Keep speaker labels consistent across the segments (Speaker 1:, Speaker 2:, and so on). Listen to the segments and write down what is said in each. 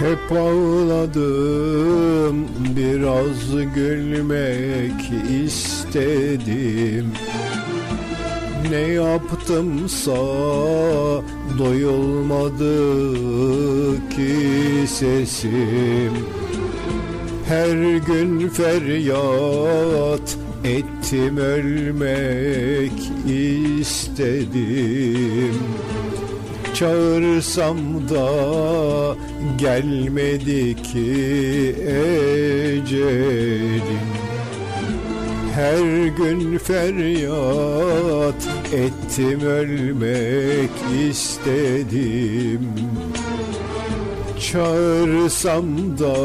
Speaker 1: Hep ağladım biraz gülmek istedim. Ne yaptımsa doyulmadı ki sesim. Her gün feryat ettim ölmek istedim Çağırsam da gelmedi ki ecelim. Her gün feryat ettim ölmek istedim. Çağırsam da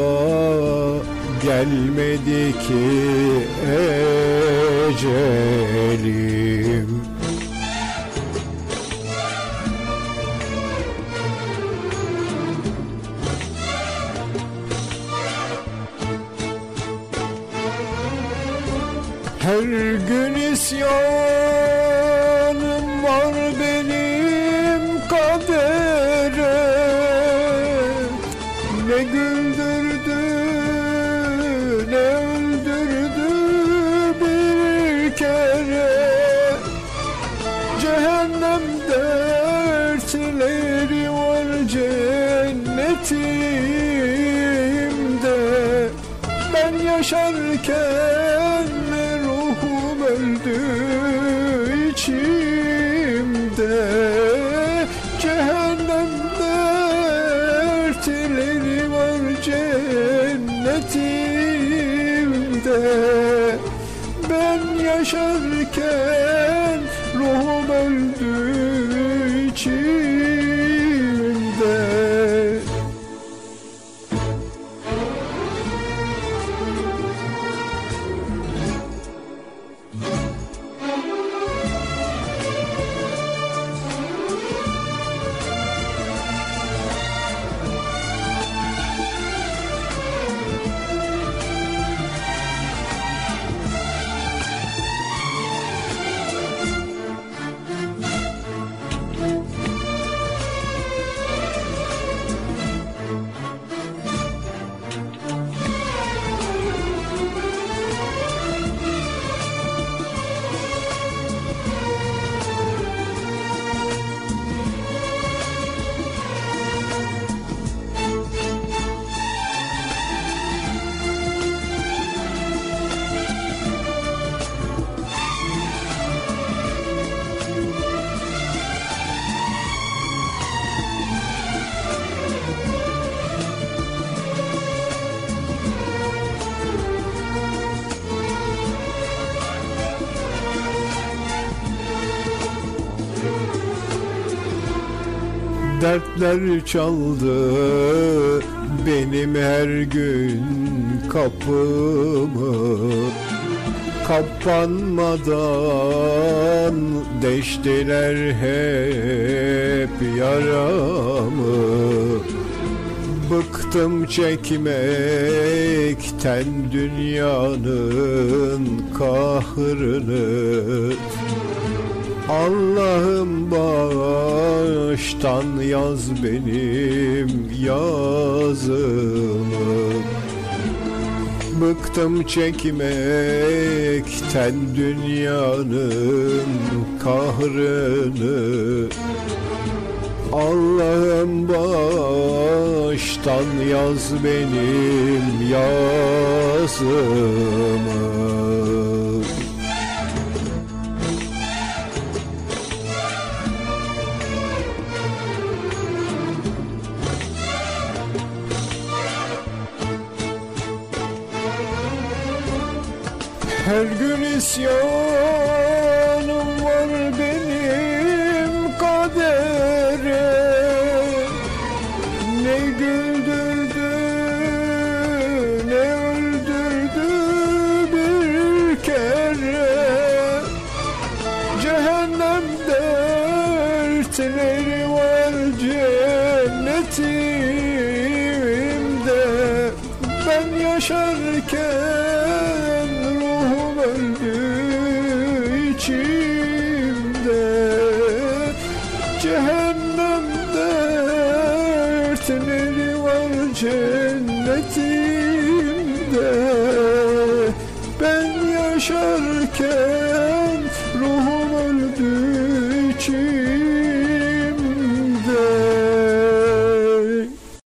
Speaker 1: gelmedi ki ecelim Her gün isyanım var benim kadere. Ne güldürdü ne öldürdü bir kere. Cehennem dertleri var cennetimde. Ben yaşarken öldü içimde. Cehennem dertleri var cennetimde. Ben yaşarken ruhum öldü içimde Dertler çaldı benim her gün kapımı Kapanmadan deştiler hep yaramı. Bıktım çekmekten dünyanın kahrını Allah'ım baştan yaz benim yazımı. Bıktım çekmekten dünyanın kahrını. Allah'ım baştan yaz benim yazımı Her gün isyanım var benim kadere. Ne güldürdü ne öldürdü bir kere. Cehennem dertleri var cennetimde. Ben yaşarken cennetimde ben yaşarken